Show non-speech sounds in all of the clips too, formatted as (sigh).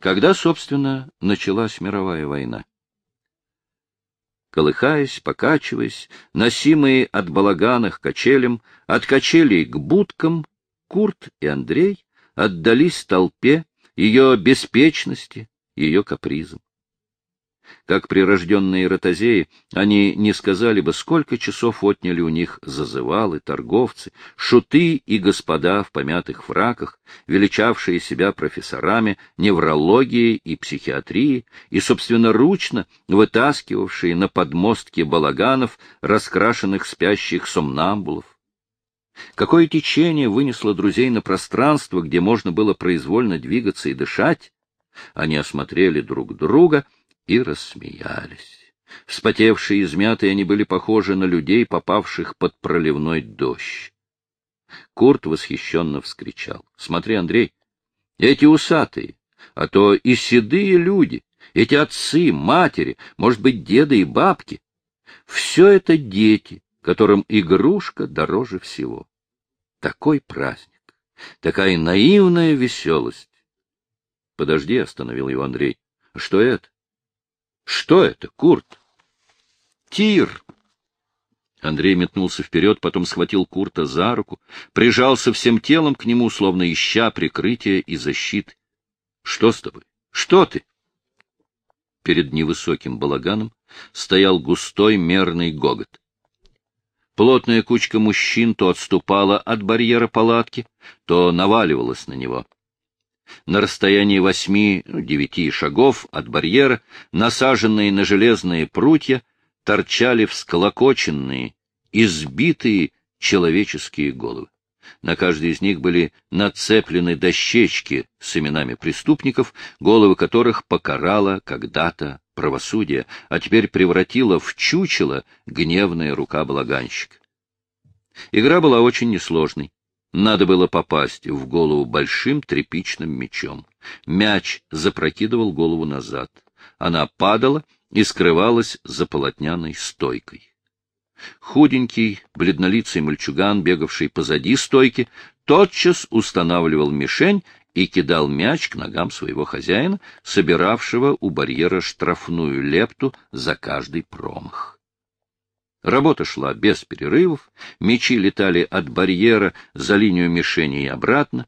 когда, собственно, началась мировая война. Колыхаясь, покачиваясь, носимые от балагана к качелям, от качелей к будкам, Курт и Андрей отдались толпе, ее беспечности, ее капризам. Как прирожденные ротозеи, они не сказали бы, сколько часов отняли у них зазывалы, торговцы, шуты и господа в помятых фраках, величавшие себя профессорами неврологии и психиатрии, и собственноручно вытаскивавшие на подмостки балаганов, раскрашенных спящих сомнамбулов. Какое течение вынесло друзей на пространство, где можно было произвольно двигаться и дышать? Они осмотрели друг друга — и рассмеялись. Вспотевшие и измятые они были похожи на людей, попавших под проливной дождь. Курт восхищенно вскричал. — Смотри, Андрей, эти усатые, а то и седые люди, эти отцы, матери, может быть, деды и бабки — все это дети, которым игрушка дороже всего. Такой праздник, такая наивная веселость. — Подожди, — остановил его Андрей. — Что это? Что это, Курт? Тир. Андрей метнулся вперед, потом схватил Курта за руку, прижался всем телом к нему, словно ища прикрытия и защиты. — Что с тобой? Что ты? Перед невысоким балаганом стоял густой мерный гогот. Плотная кучка мужчин то отступала от барьера палатки, то наваливалась на него. На расстоянии восьми-девяти шагов от барьера, насаженные на железные прутья, торчали всколокоченные, избитые человеческие головы. На каждой из них были нацеплены дощечки с именами преступников, головы которых покарала когда-то правосудие, а теперь превратила в чучело гневная рука благанщика. Игра была очень несложной. Надо было попасть в голову большим тряпичным мечом. Мяч запрокидывал голову назад. Она падала и скрывалась за полотняной стойкой. Худенький, бледнолицый мальчуган, бегавший позади стойки, тотчас устанавливал мишень и кидал мяч к ногам своего хозяина, собиравшего у барьера штрафную лепту за каждый промах. Работа шла без перерывов, мечи летали от барьера за линию мишени и обратно.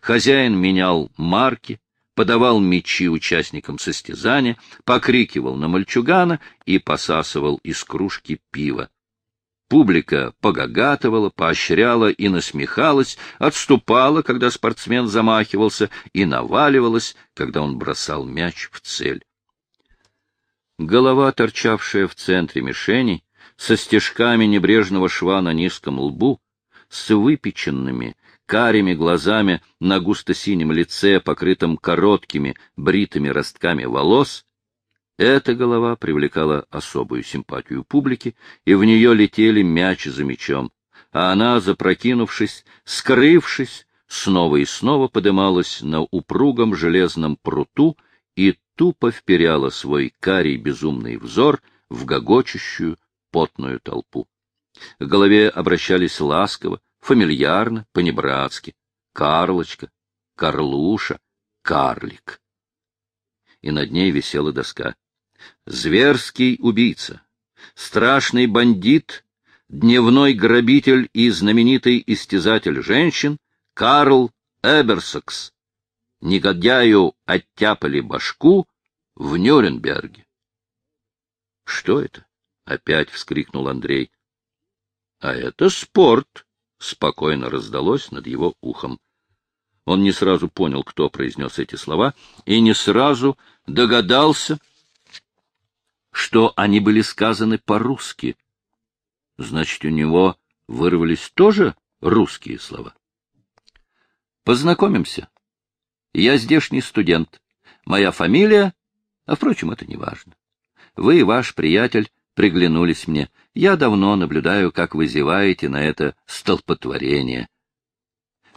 Хозяин менял марки, подавал мечи участникам состязания, покрикивал на мальчугана и посасывал из кружки пива. Публика погагатывала, поощряла и насмехалась, отступала, когда спортсмен замахивался, и наваливалась, когда он бросал мяч в цель. Голова, торчавшая в центре мишени, со стежками небрежного шва на низком лбу, с выпеченными, карими глазами на густо-синем лице, покрытом короткими, бритыми ростками волос, эта голова привлекала особую симпатию публики, и в нее летели мяч за мячом, а она, запрокинувшись, скрывшись, снова и снова подымалась на упругом железном пруту и тупо вперяла свой карий безумный взор в гогочущую, потную толпу. К голове обращались ласково, фамильярно, понебратски. Карлочка, Карлуша, Карлик. И над ней висела доска. Зверский убийца, страшный бандит, дневной грабитель и знаменитый истязатель женщин Карл Эберсакс. Негодяю оттяпали башку в Нюрнберге. Что это? — опять вскрикнул Андрей. — А это спорт! — спокойно раздалось над его ухом. Он не сразу понял, кто произнес эти слова, и не сразу догадался, что они были сказаны по-русски. Значит, у него вырвались тоже русские слова. Познакомимся. Я здешний студент. Моя фамилия... А, впрочем, это не важно. Вы и ваш приятель приглянулись мне. Я давно наблюдаю, как вы зеваете на это столпотворение.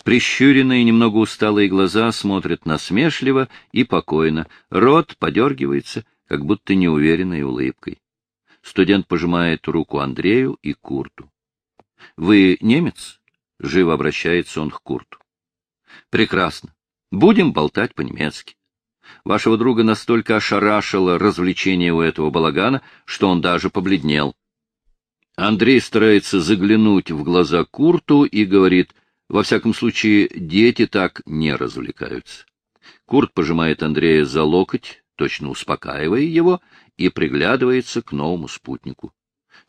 Прищуренные, немного усталые глаза смотрят насмешливо и покойно, рот подергивается, как будто неуверенной улыбкой. Студент пожимает руку Андрею и Курту. — Вы немец? — живо обращается он к Курту. — Прекрасно. Будем болтать по-немецки. Вашего друга настолько ошарашило развлечение у этого балагана, что он даже побледнел. Андрей старается заглянуть в глаза Курту и говорит, во всяком случае, дети так не развлекаются. Курт пожимает Андрея за локоть, точно успокаивая его, и приглядывается к новому спутнику.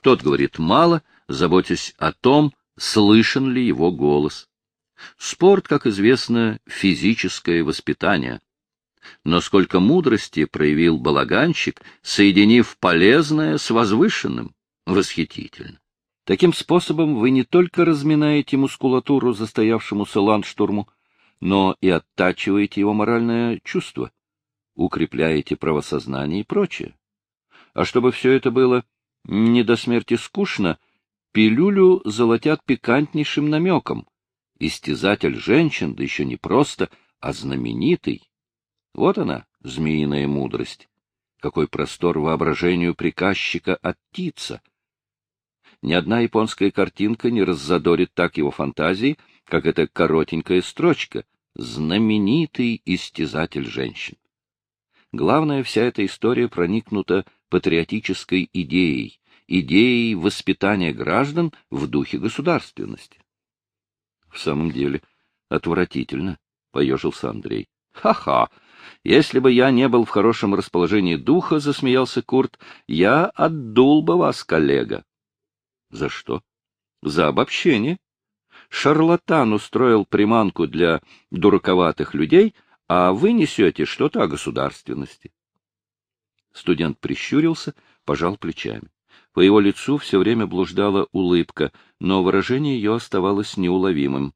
Тот говорит мало, заботясь о том, слышен ли его голос. Спорт, как известно, физическое воспитание. Но сколько мудрости проявил балаганщик, соединив полезное с возвышенным. Восхитительно. Таким способом вы не только разминаете мускулатуру застоявшемуся ландштурму, но и оттачиваете его моральное чувство, укрепляете правосознание и прочее. А чтобы все это было не до смерти скучно, пилюлю золотят пикантнейшим намеком. Истязатель женщин, да еще не просто, а знаменитый. Вот она, змеиная мудрость. Какой простор воображению приказчика от птица. Ни одна японская картинка не раззадорит так его фантазии, как эта коротенькая строчка «Знаменитый истязатель женщин». Главное, вся эта история проникнута патриотической идеей, идеей воспитания граждан в духе государственности. — В самом деле, отвратительно, — поежился Андрей. «Ха — Ха-ха! Если бы я не был в хорошем расположении духа, — засмеялся Курт, — я отдул бы вас, коллега. — За что? — За обобщение. Шарлатан устроил приманку для дураковатых людей, а вы несете что-то о государственности. Студент прищурился, пожал плечами. По его лицу все время блуждала улыбка, но выражение ее оставалось неуловимым.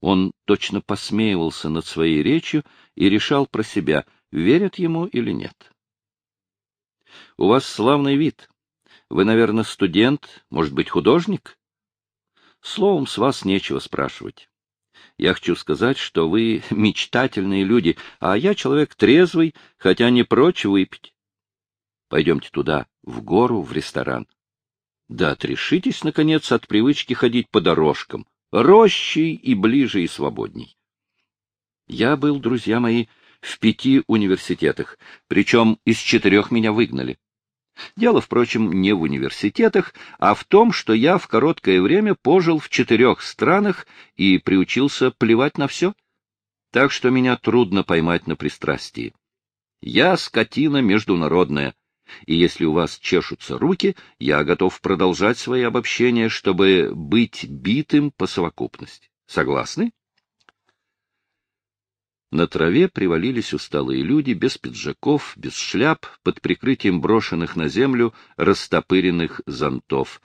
Он точно посмеивался над своей речью и решал про себя, верят ему или нет. — У вас славный вид. Вы, наверное, студент, может быть, художник? Словом, с вас нечего спрашивать. Я хочу сказать, что вы (laughs) мечтательные люди, а я человек трезвый, хотя не прочь выпить. Пойдемте туда, в гору, в ресторан. Да отрешитесь, наконец, от привычки ходить по дорожкам, рощей и ближе и свободней. Я был, друзья мои, в пяти университетах, причем из четырех меня выгнали. Дело, впрочем, не в университетах, а в том, что я в короткое время пожил в четырех странах и приучился плевать на все. Так что меня трудно поймать на пристрастии. Я скотина международная, и если у вас чешутся руки, я готов продолжать свои обобщения, чтобы быть битым по совокупности. Согласны? На траве привалились усталые люди, без пиджаков, без шляп, под прикрытием брошенных на землю растопыренных зонтов.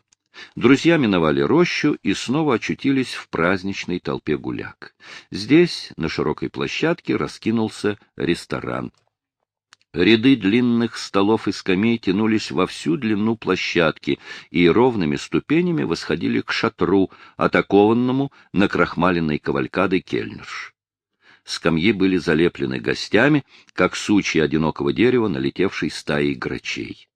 Друзья миновали рощу и снова очутились в праздничной толпе гуляк. Здесь, на широкой площадке, раскинулся ресторан. Ряды длинных столов и скамей тянулись во всю длину площадки и ровными ступенями восходили к шатру, атакованному накрахмаленной кавалькадой кельнерш. Скамьи были залеплены гостями, как сучья одинокого дерева, налетевшей стаей грачей.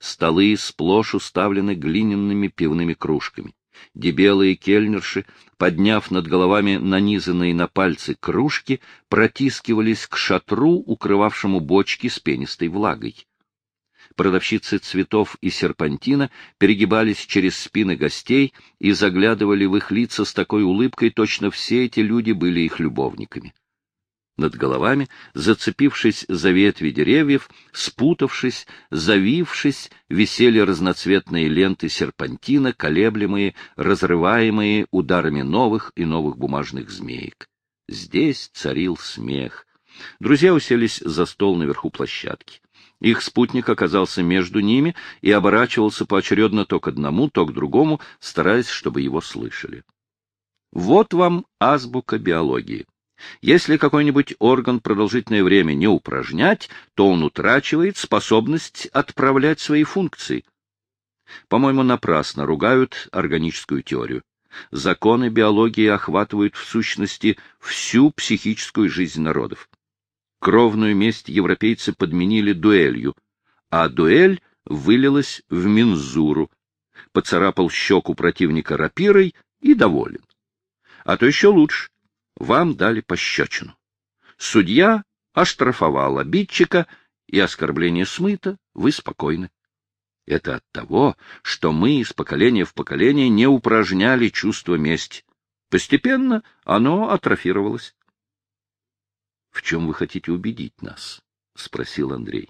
Столы сплошь уставлены глиняными пивными кружками. Дебелые кельнерши, подняв над головами нанизанные на пальцы кружки, протискивались к шатру, укрывавшему бочки с пенистой влагой. Продавщицы цветов и серпантина перегибались через спины гостей и заглядывали в их лица с такой улыбкой, точно все эти люди были их любовниками. Над головами, зацепившись за ветви деревьев, спутавшись, завившись, висели разноцветные ленты серпантина, колеблемые, разрываемые ударами новых и новых бумажных змеек. Здесь царил смех. Друзья уселись за стол наверху площадки. Их спутник оказался между ними и оборачивался поочередно то к одному, то к другому, стараясь, чтобы его слышали. Вот вам азбука биологии. Если какой-нибудь орган продолжительное время не упражнять, то он утрачивает способность отправлять свои функции. По-моему, напрасно ругают органическую теорию. Законы биологии охватывают в сущности всю психическую жизнь народов. Кровную месть европейцы подменили дуэлью, а дуэль вылилась в мензуру. Поцарапал щеку противника рапирой и доволен. А то еще лучше вам дали пощечину. Судья оштрафовал обидчика, и оскорбление смыто, вы спокойны. Это от того, что мы из поколения в поколение не упражняли чувство мести. Постепенно оно атрофировалось. — В чем вы хотите убедить нас? — спросил Андрей.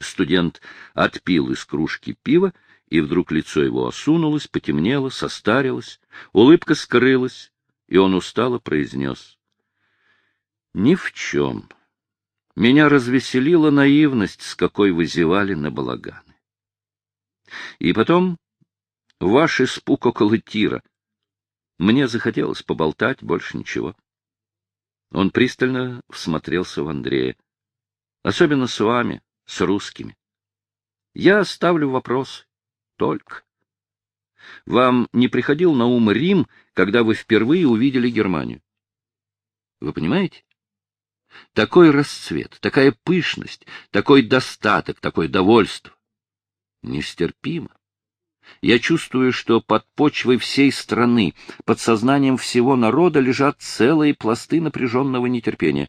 Студент отпил из кружки пива, и вдруг лицо его осунулось, потемнело, состарилось, улыбка скрылась, и он устало произнес. — Ни в чем. Меня развеселила наивность, с какой вы зевали на балаганы. И потом ваш испуг около тира. Мне захотелось поболтать, больше ничего. Он пристально всмотрелся в Андрея. Особенно с вами, с русскими. Я ставлю вопрос. Только. Вам не приходил на ум Рим, когда вы впервые увидели Германию? Вы понимаете? Такой расцвет, такая пышность, такой достаток, такое довольство. Нестерпимо. Я чувствую, что под почвой всей страны, под сознанием всего народа лежат целые пласты напряженного нетерпения.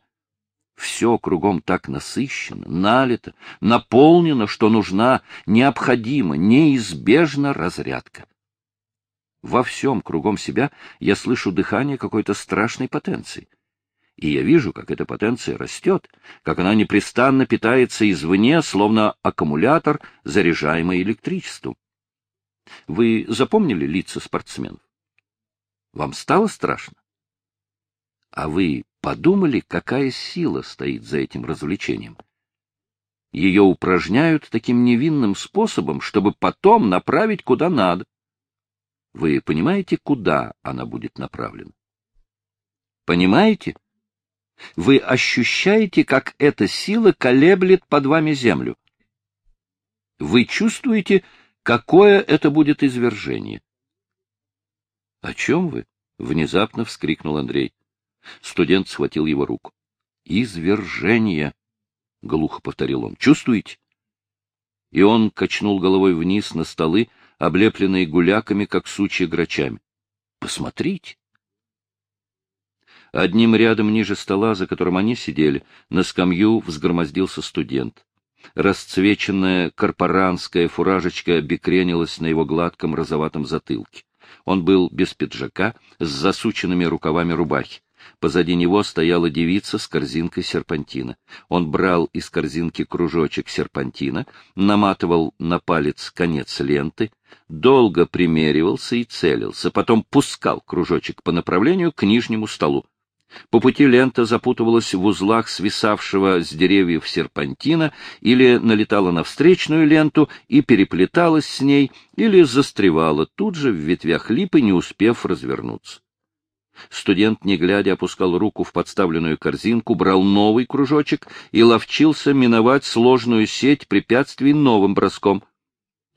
Все кругом так насыщено, налито, наполнено, что нужна необходима, неизбежна разрядка. Во всем кругом себя я слышу дыхание какой-то страшной потенции. И я вижу, как эта потенция растет, как она непрестанно питается извне, словно аккумулятор, заряжаемый электричеством. Вы запомнили лица спортсменов? Вам стало страшно? А вы подумали, какая сила стоит за этим развлечением? Ее упражняют таким невинным способом, чтобы потом направить куда надо. Вы понимаете, куда она будет направлена? Понимаете? Вы ощущаете, как эта сила колеблет под вами землю. Вы чувствуете, какое это будет извержение. — О чем вы? — внезапно вскрикнул Андрей. Студент схватил его руку. — Извержение! — глухо повторил он. — Чувствуете? И он качнул головой вниз на столы, облепленные гуляками, как сучья грачами. — Посмотрите! Одним рядом ниже стола, за которым они сидели, на скамью взгромоздился студент. Расцвеченная корпоранская фуражечка бекренилась на его гладком розоватом затылке. Он был без пиджака, с засученными рукавами рубахи. Позади него стояла девица с корзинкой серпантина. Он брал из корзинки кружочек серпантина, наматывал на палец конец ленты, долго примеривался и целился, потом пускал кружочек по направлению к нижнему столу. По пути лента запутывалась в узлах свисавшего с деревьев серпантина или налетала на встречную ленту и переплеталась с ней, или застревала тут же в ветвях липы, не успев развернуться. Студент, не глядя, опускал руку в подставленную корзинку, брал новый кружочек и ловчился миновать сложную сеть препятствий новым броском.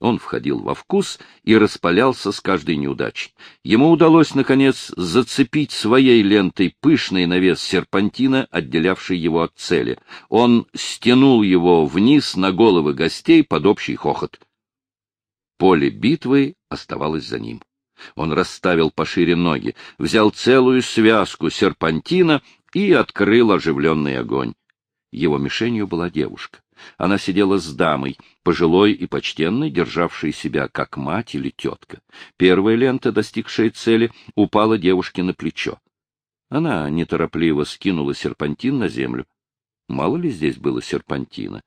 Он входил во вкус и распалялся с каждой неудачей. Ему удалось, наконец, зацепить своей лентой пышный навес серпантина, отделявший его от цели. Он стянул его вниз на головы гостей под общий хохот. Поле битвы оставалось за ним. Он расставил пошире ноги, взял целую связку серпантина и открыл оживленный огонь. Его мишенью была девушка. Она сидела с дамой, пожилой и почтенной, державшей себя как мать или тетка. Первая лента, достигшая цели, упала девушке на плечо. Она неторопливо скинула серпантин на землю. Мало ли здесь было серпантина.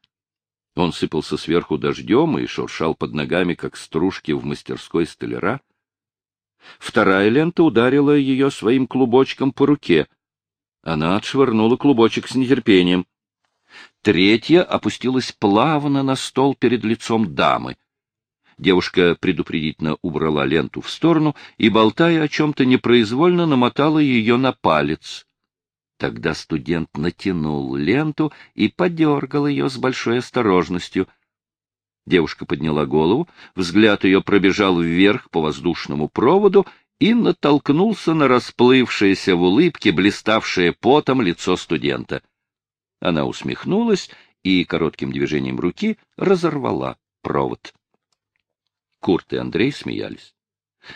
Он сыпался сверху дождем и шуршал под ногами, как стружки в мастерской столяра. Вторая лента ударила ее своим клубочком по руке. Она отшвырнула клубочек с нетерпением. Третья опустилась плавно на стол перед лицом дамы. Девушка предупредительно убрала ленту в сторону и, болтая о чем-то непроизвольно, намотала ее на палец. Тогда студент натянул ленту и подергал ее с большой осторожностью. Девушка подняла голову, взгляд ее пробежал вверх по воздушному проводу и натолкнулся на расплывшееся в улыбке, блиставшее потом лицо студента — она усмехнулась и коротким движением руки разорвала провод. Курт и Андрей смеялись.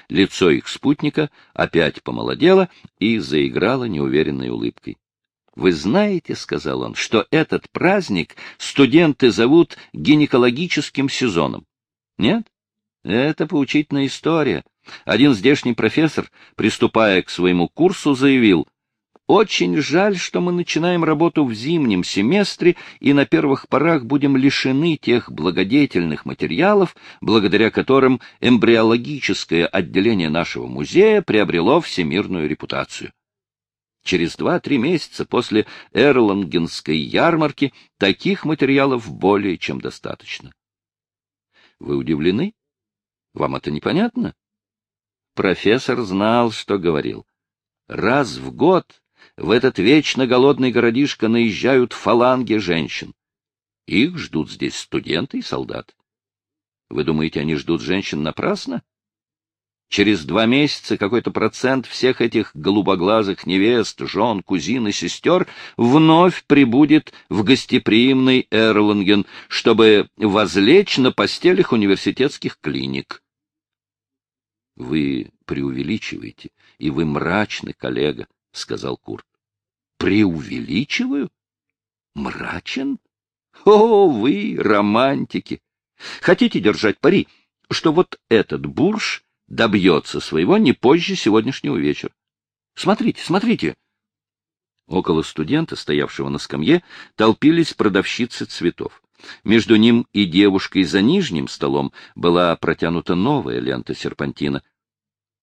Лицо их спутника опять помолодело и заиграло неуверенной улыбкой. Вы знаете, — сказал он, — что этот праздник студенты зовут гинекологическим сезоном? Нет? Это поучительная история. Один здешний профессор, приступая к своему курсу, заявил, «Очень жаль, что мы начинаем работу в зимнем семестре и на первых порах будем лишены тех благодетельных материалов, благодаря которым эмбриологическое отделение нашего музея приобрело всемирную репутацию. Через два-три месяца после Эрлангенской ярмарки таких материалов более чем достаточно. Вы удивлены? Вам это непонятно? Профессор знал, что говорил. Раз в год в этот вечно голодный городишко наезжают фаланги женщин. Их ждут здесь студенты и солдаты. Вы думаете, они ждут женщин напрасно? Через два месяца какой-то процент всех этих голубоглазых невест, жен, кузин и сестер вновь прибудет в гостеприимный Эрланген, чтобы возлечь на постелях университетских клиник. Вы преувеличиваете, и вы мрачны, коллега, — сказал Курт. Преувеличиваю? Мрачен? О, вы, романтики! Хотите держать пари, что вот этот бурж добьется своего не позже сегодняшнего вечера. Смотрите, смотрите. Около студента, стоявшего на скамье, толпились продавщицы цветов. Между ним и девушкой за нижним столом была протянута новая лента серпантина.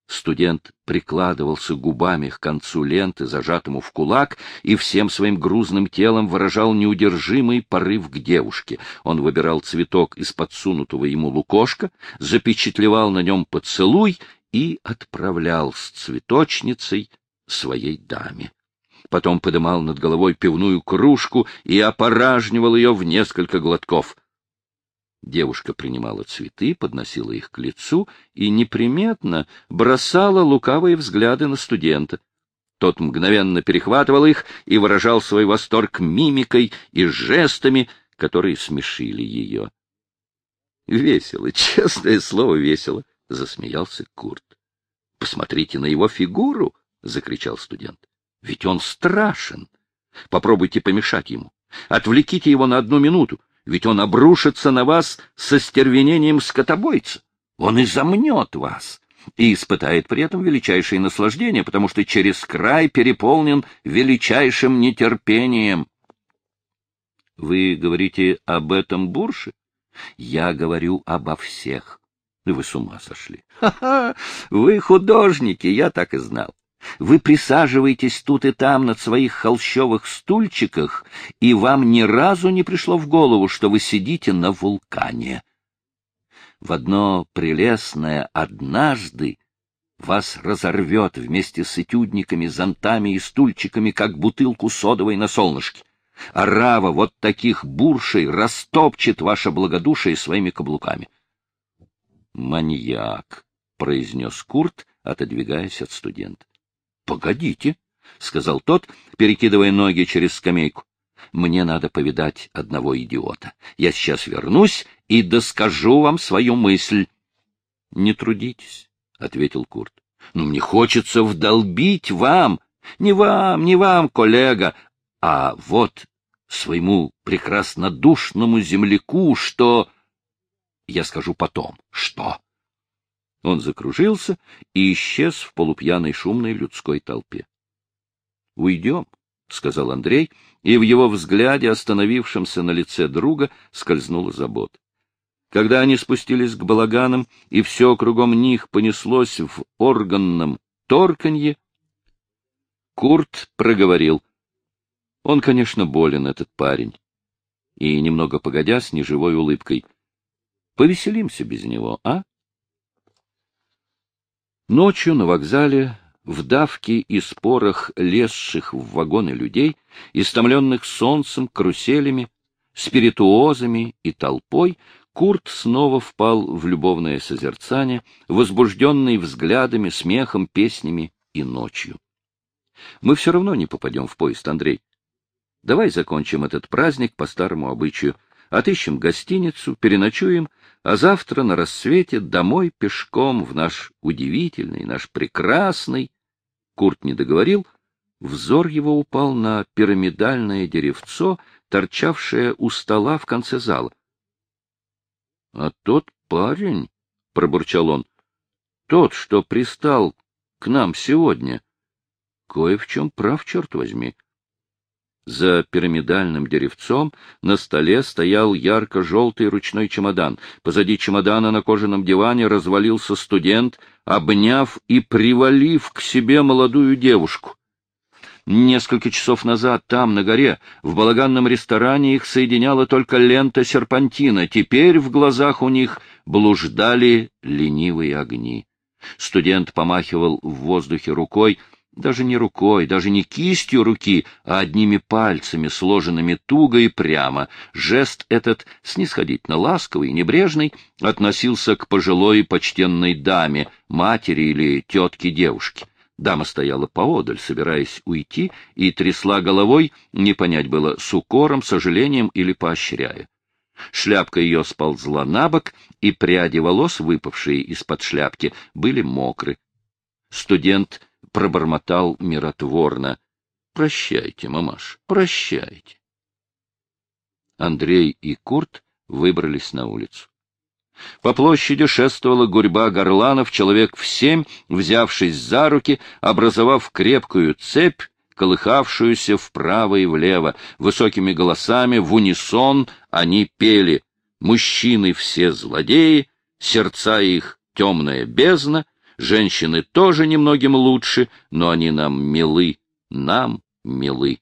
Студент прикладывался губами к концу ленты, зажатому в кулак, и всем своим грузным телом выражал неудержимый порыв к девушке. Он выбирал цветок из подсунутого ему лукошка, запечатлевал на нем поцелуй и отправлял с цветочницей своей даме. Потом подымал над головой пивную кружку и опоражнивал ее в несколько глотков — Девушка принимала цветы, подносила их к лицу и неприметно бросала лукавые взгляды на студента. Тот мгновенно перехватывал их и выражал свой восторг мимикой и жестами, которые смешили ее. — Весело, (laughs) честное слово, весело, — засмеялся Курт. — Посмотрите на его фигуру, — закричал студент. — Ведь он страшен. Попробуйте помешать ему. Отвлеките его на одну минуту ведь он обрушится на вас со стервенением скотобойца. Он изомнет вас и испытает при этом величайшее наслаждение, потому что через край переполнен величайшим нетерпением. Вы говорите об этом бурше? Я говорю обо всех. Вы с ума сошли. Ха-ха! Вы художники, я так и знал. Вы присаживаетесь тут и там на своих холщовых стульчиках, и вам ни разу не пришло в голову, что вы сидите на вулкане. В одно прелестное «однажды» вас разорвет вместе с этюдниками, зонтами и стульчиками, как бутылку содовой на солнышке. А рава вот таких буршей растопчет ваше благодушие своими каблуками. «Маньяк», — произнес Курт, отодвигаясь от студента. Погодите, — сказал тот, перекидывая ноги через скамейку. — Мне надо повидать одного идиота. Я сейчас вернусь и доскажу вам свою мысль. — Не трудитесь, — ответил Курт. — Но мне хочется вдолбить вам, не вам, не вам, коллега, а вот своему прекраснодушному земляку, что... Я скажу потом, что... Он закружился и исчез в полупьяной шумной людской толпе. — Уйдем, — сказал Андрей, и в его взгляде, остановившемся на лице друга, скользнула забота. Когда они спустились к балаганам, и все кругом них понеслось в органном торканье, Курт проговорил. Он, конечно, болен, этот парень. И, немного погодя, с неживой улыбкой. Повеселимся без него, а? Ночью на вокзале, в давке и спорах лезших в вагоны людей, истомленных солнцем, каруселями, спиритуозами и толпой, Курт снова впал в любовное созерцание, возбужденный взглядами, смехом, песнями и ночью. Мы все равно не попадем в поезд, Андрей. Давай закончим этот праздник по старому обычаю — отыщем гостиницу, переночуем, а завтра на рассвете домой пешком в наш удивительный, наш прекрасный... Курт не договорил, Взор его упал на пирамидальное деревцо, торчавшее у стола в конце зала. — А тот парень, — пробурчал он, — тот, что пристал к нам сегодня, кое в чем прав, черт возьми. За пирамидальным деревцом на столе стоял ярко-желтый ручной чемодан. Позади чемодана на кожаном диване развалился студент, обняв и привалив к себе молодую девушку. Несколько часов назад там, на горе, в балаганном ресторане их соединяла только лента серпантина. Теперь в глазах у них блуждали ленивые огни. Студент помахивал в воздухе рукой, даже не рукой, даже не кистью руки, а одними пальцами, сложенными туго и прямо. Жест этот, снисходительно ласковый и небрежный, относился к пожилой почтенной даме, матери или тетке девушки. Дама стояла поодаль, собираясь уйти, и трясла головой, не понять было, с укором, сожалением или поощряя. Шляпка ее сползла на бок, и пряди волос, выпавшие из-под шляпки, были мокры. Студент пробормотал миротворно. — Прощайте, мамаш, прощайте. Андрей и Курт выбрались на улицу. По площади шествовала гурьба горланов, человек в семь, взявшись за руки, образовав крепкую цепь, колыхавшуюся вправо и влево. Высокими голосами в унисон они пели «Мужчины все злодеи, сердца их темная бездна, женщины тоже немногим лучше, но они нам милы, нам милы».